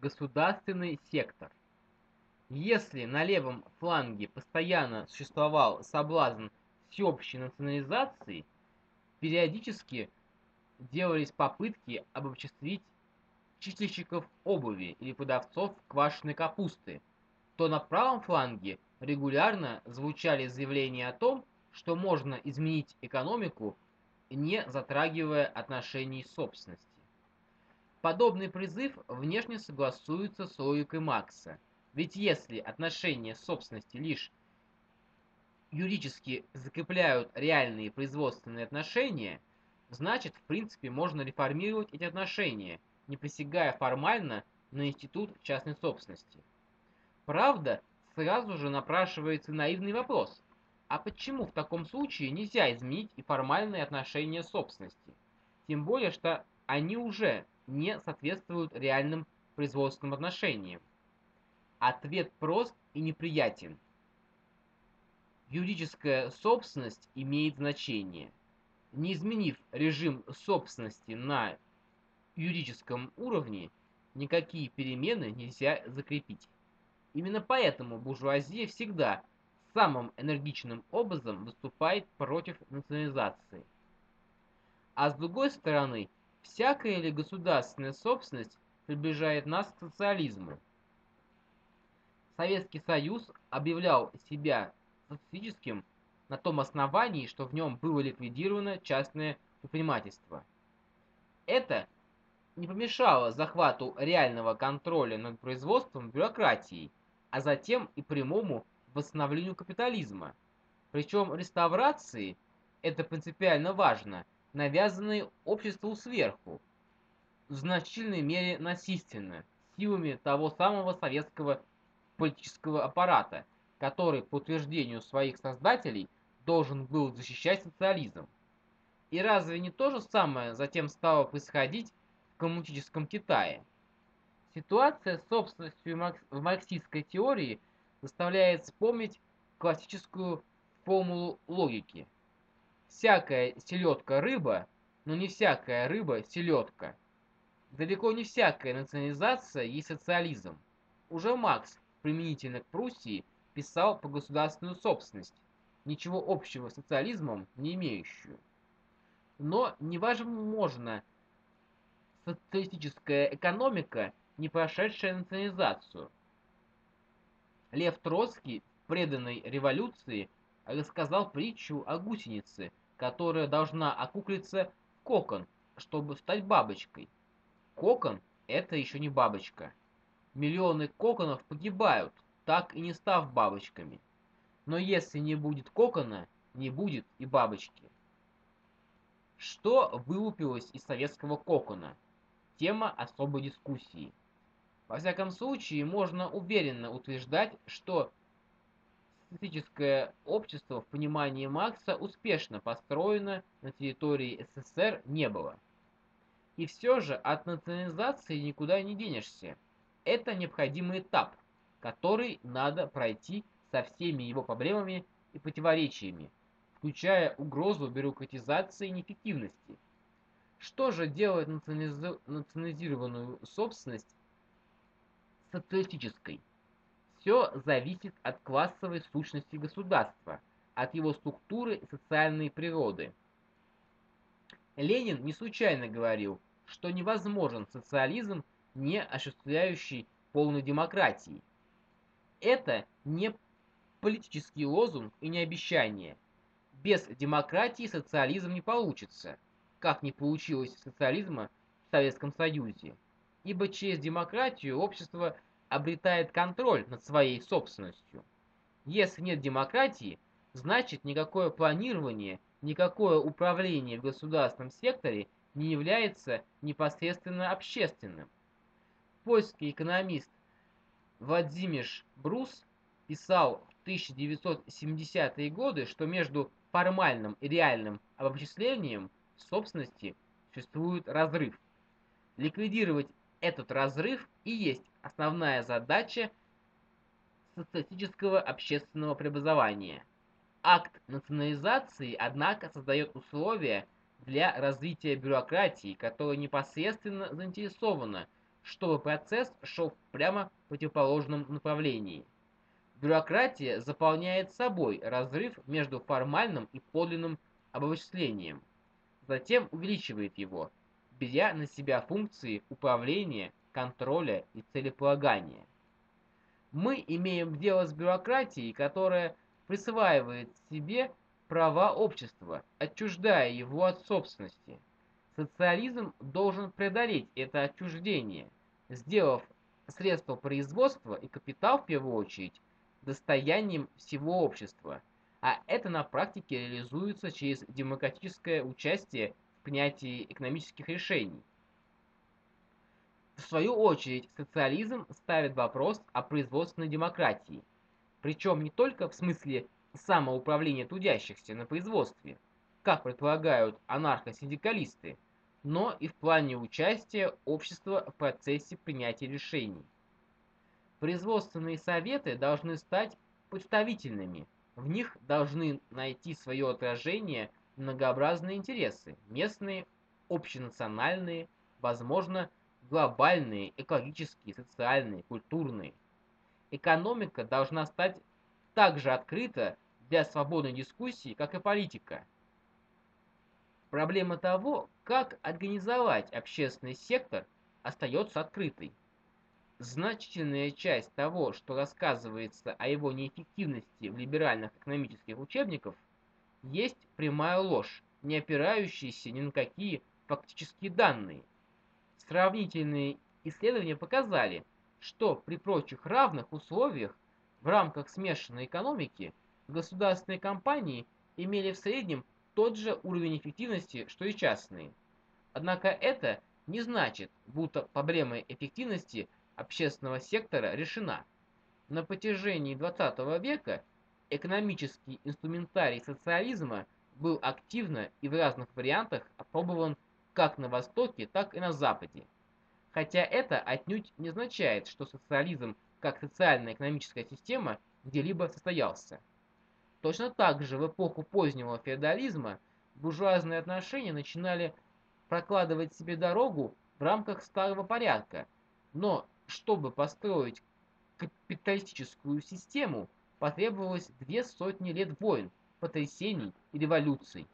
государственный сектор. Если на левом фланге постоянно существовал соблазн всеобщей национализации, периодически делались попытки обобществить чистильщиков обуви или продавцов квашеной капусты, то на правом фланге регулярно звучали заявления о том, что можно изменить экономику, не затрагивая отношений собственности. Подобный призыв внешне согласуется с логикой Макса, ведь если отношения собственности лишь юридически закрепляют реальные производственные отношения, значит, в принципе, можно реформировать эти отношения, не присягая формально на институт частной собственности. Правда, сразу же напрашивается наивный вопрос. А почему в таком случае нельзя изменить и формальные отношения собственности? Тем более, что они уже не соответствуют реальным производственным отношениям. Ответ прост и неприятен. Юридическая собственность имеет значение. Не изменив режим собственности на юридическом уровне, никакие перемены нельзя закрепить. Именно поэтому буржуазия всегда самым энергичным образом выступает против национализации. А с другой стороны, всякая ли государственная собственность приближает нас к социализму? Советский Союз объявлял себя социалистическим на том основании, что в нем было ликвидировано частное предпринимательство. Это не помешало захвату реального контроля над производством бюрократией, а затем и прямому восстановлению капитализма. Причем реставрации, это принципиально важно, навязанные обществу сверху, в значительной мере насильственно, силами того самого советского политического аппарата, который, по утверждению своих создателей, должен был защищать социализм. И разве не то же самое затем стало происходить в коммунистическом Китае? Ситуация с собственностью в марксистской теории заставляет вспомнить классическую формулу логики. Всякая селедка – рыба, но не всякая рыба – селедка. Далеко не всякая национализация есть социализм. Уже Макс, применительно к Пруссии, писал по государственную собственность, ничего общего с социализмом не имеющую. Но невозможно социалистическая экономика не прошедшая национализацию. Лев Троцкий в преданной революции рассказал притчу о гусенице, которая должна окуклиться в кокон, чтобы стать бабочкой. Кокон – это еще не бабочка. Миллионы коконов погибают, так и не став бабочками. Но если не будет кокона, не будет и бабочки. Что вылупилось из советского кокона? Тема особой дискуссии. Во всяком случае, можно уверенно утверждать, что социалистическое общество в понимании Маркса успешно построено на территории СССР не было. И все же от национализации никуда не денешься. Это необходимый этап, который надо пройти со всеми его проблемами и противоречиями, включая угрозу бюрократизации и неэффективности. Что же делает национализированную собственность социалистической. Все зависит от классовой сущности государства, от его структуры и социальной природы. Ленин не случайно говорил, что невозможен социализм, не осуществляющий полной демократии. Это не политический лозунг и не обещание. Без демократии социализм не получится, как не получилось социализма в Советском Союзе ибо через демократию общество обретает контроль над своей собственностью. Если нет демократии, значит никакое планирование, никакое управление в государственном секторе не является непосредственно общественным. Польский экономист Владимир Брус писал в 1970-е годы, что между формальным и реальным обобществлением собственности существует разрыв. Ликвидировать этот разрыв и есть основная задача социалистического общественного преобразования. Акт национализации, однако, создает условия для развития бюрократии, которая непосредственно заинтересована чтобы процесс шел прямо в противоположном направлении. Бюрократия заполняет собой разрыв между формальным и подлинным обобщением, затем увеличивает его, беря на себя функции управления, контроля и целеполагания. Мы имеем дело с бюрократией, которая присваивает себе права общества, отчуждая его от собственности. Социализм должен преодолеть это отчуждение, сделав средства производства и капитал в первую очередь достоянием всего общества, а это на практике реализуется через демократическое участие в принятии экономических решений. В свою очередь, социализм ставит вопрос о производственной демократии, причем не только в смысле самоуправления трудящихся на производстве, как предполагают анархосиндикалисты, но и в плане участия общества в процессе принятия решений. Производственные советы должны стать представительными, в них должны найти свое отражение многообразные интересы, местные, общенациональные, возможно, глобальные, экологические, социальные, культурные. Экономика должна стать также открыта для свободной дискуссии, как и политика. Проблема того, как организовать общественный сектор, остается открытой. Значительная часть того, что рассказывается о его неэффективности в либеральных экономических учебниках, есть прямая ложь, не опирающаяся ни на какие фактические данные. Сравнительные исследования показали, что при прочих равных условиях в рамках смешанной экономики государственные компании имели в среднем тот же уровень эффективности, что и частные. Однако это не значит, будто проблема эффективности общественного сектора решена. На протяжении 20 века экономический инструментарий социализма был активно и в разных вариантах опробован как на Востоке, так и на Западе. Хотя это отнюдь не означает, что социализм как социальная экономическая система где-либо состоялся. Точно так же в эпоху позднего феодализма буржуазные отношения начинали прокладывать себе дорогу в рамках старого порядка, но чтобы построить капиталистическую систему, потребовалось две сотни лет войн, потрясений и революций.